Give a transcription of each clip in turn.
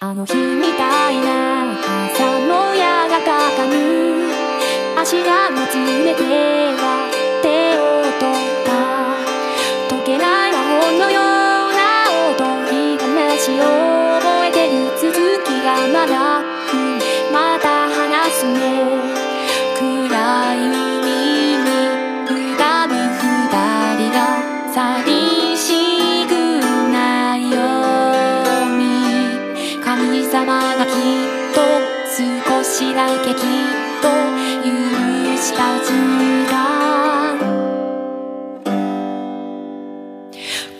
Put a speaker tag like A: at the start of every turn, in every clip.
A: あの日みたいな朝もやがかかる。足がもつれて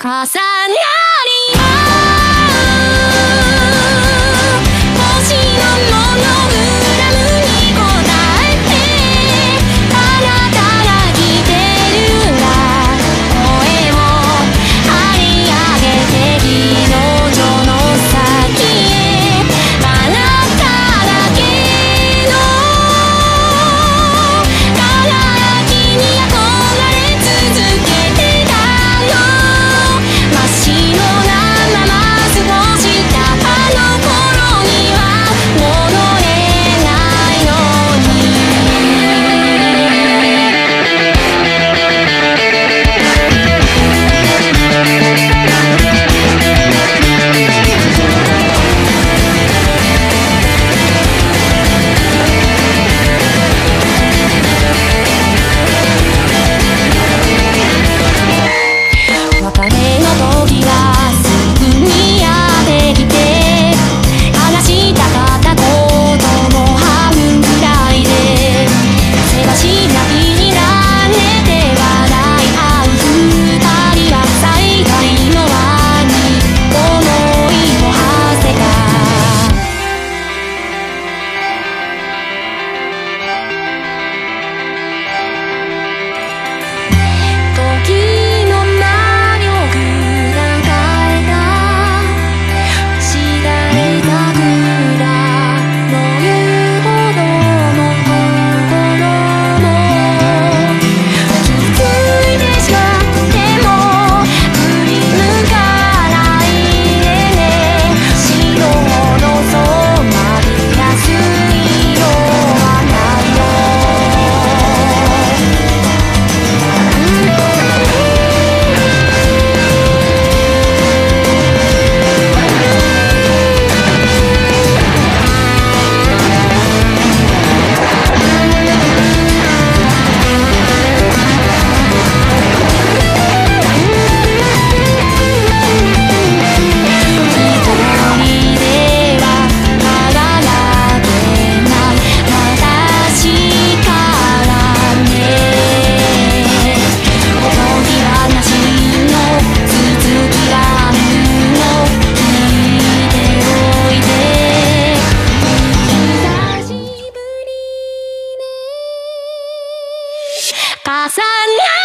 A: 重な Yeah!